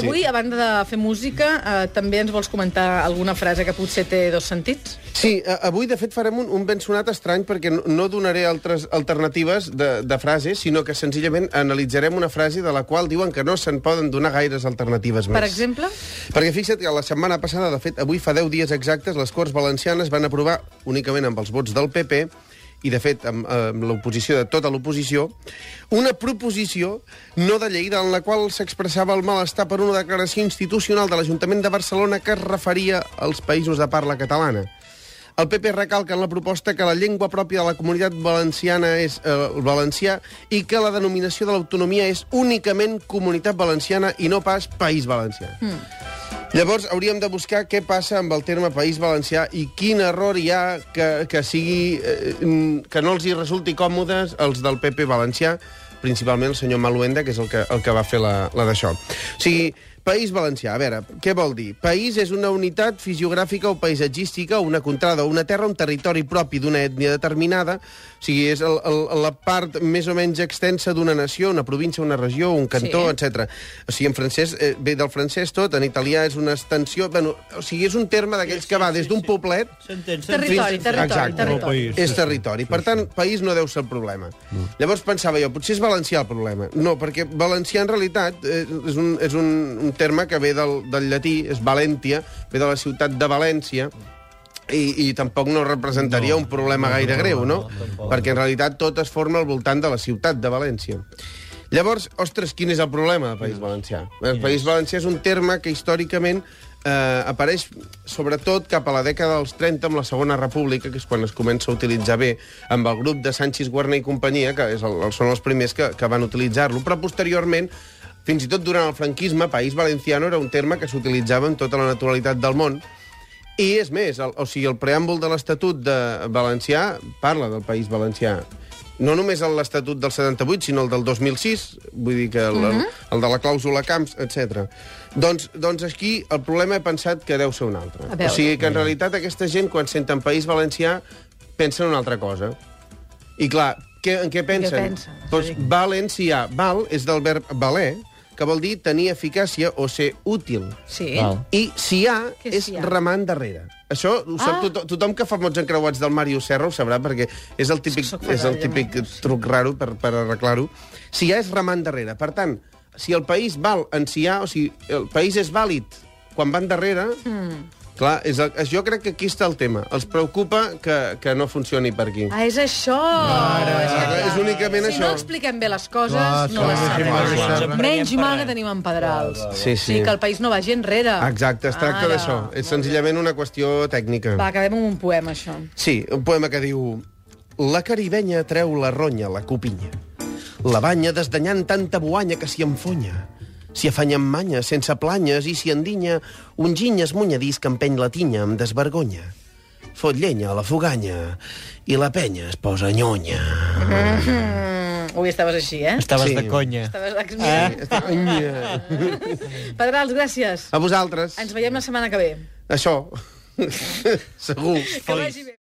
avui, a banda de fer música, eh, també ens vols comentar alguna frase que potser té dos sentits? Sí, avui, de fet, farem un, un ben sonat estrany perquè no, no donaré altres alternatives de, de frases, sinó que senzillament analitzarem una frase de la qual diuen que no se'n poden donar gaires alternatives més. Per exemple? Perquè fixa't que la setmana passada, de fet, avui fa 10 dies exactes, les Corts Valencianes van aprovar, únicament amb els vots del PP, i, de fet, amb, amb l'oposició de tota l'oposició, una proposició no de llei en la qual s'expressava el malestar per una declaració institucional de l'Ajuntament de Barcelona que es referia als països de parla catalana. El PP recalca en la proposta que la llengua pròpia de la comunitat valenciana és eh, el valencià i que la denominació de l'autonomia és únicament comunitat valenciana i no pas país valencià. Mm. Llavors, hauríem de buscar què passa amb el terme País Valencià i quin error hi ha que, que sigui... Eh, que no els hi resulti còmodes els del PP valencià, principalment el senyor Maluenda, que és el que, el que va fer la, la d'això. O sigui, País Valencià, a veure, què vol dir? País és una unitat fisiogràfica o paisatgística, una contrada, o una terra, un territori propi d'una ètnia determinada, o sigui, és el, el, la part més o menys extensa d'una nació, una província, una regió, un cantó, Sí. etc. O sigui, en francès eh, ve del francès tot, en italià és una extensió... Bueno, o sigui, és un terme d'aquells que va des d'un poblet S'entén, Territori, s'entén. territori, Exacte. territori. país. és territori. Per tant, país no deu ser el problema. Llavors pensava jo, potser és valencià el problema. No, perquè valencià en realitat eh, és un, és un, un terme que ve del, del llatí, és Valentia, ve de la ciutat de València, i, i tampoc no representaria un problema gaire greu, no? Perquè en realitat tot es forma al voltant de la ciutat de València. Llavors, ostres, quin és el problema del País Valencià? El País Valencià és un terme que històricament eh, apareix sobretot cap a la dècada dels 30 amb la Segona República, que és quan es comença a utilitzar bé, amb el grup de Sánchez Guarner i companyia, que és el, són els primers que, que van utilitzar-lo, però posteriorment fins i tot durant el franquisme, País Valenciano era un terme que s'utilitzava en tota la naturalitat del món, i és més, el, o sigui, el preàmbul de l'Estatut de Valencià parla del País Valencià. No només l'Estatut del 78, sinó el del 2006, vull dir que el, uh -huh. el, de la clàusula Camps, etc. Doncs, doncs aquí el problema he pensat que deu ser un altre. O sigui que en realitat aquesta gent, quan senten País Valencià, pensen en una altra cosa. I clar, què, en què pensen? pensen? Doncs valencià. Val és del verb valer, que vol dir tenir eficàcia o ser útil. Sí. Val. I Què és és sià? remar endarrere. Això ho sap Ah. tothom, tothom que fa mots encreuats del Màrius Serra ho sabrà, perquè és el típic, Soc és el fatal, típic ja, truc raro per, per arreglar-ho. Sià és remar endarrere. Per tant, si el país val en sià, o sigui, el país és vàlid quan va endarrere, mm. Clar, és el, jo crec que aquí està el tema. Els preocupa que, que no funcioni per aquí. Ah, és això! Ara, és, clar, és únicament si això. no expliquem bé les coses, Clar, no clar, les sabem. Menys mal que tenim en Pedrals. Sí, sí. O sigui, que el país no vagi enrere. Exacte, es tracta d'això. És senzillament una qüestió tècnica. Va, acabem amb un poema, això. Sí, un poema que diu... La caribenya treu la ronya, la copinya. La banya desdanyant tanta boanya que s'hi enfonya. S'hi afanya amb manya, sense planyes, i s'hi endinya un giny esmunyadís que empeny la tinya amb desvergonya. Fot llenya a la foganya i la penya es posa nyonya. Mm, avui estaves així, eh? Estaves Sí. de conya. Estaves... Eh? Nyonya. Pedrals, gràcies. A vosaltres. Ens veiem la setmana que ve. Això. Segur. Que vagi bé.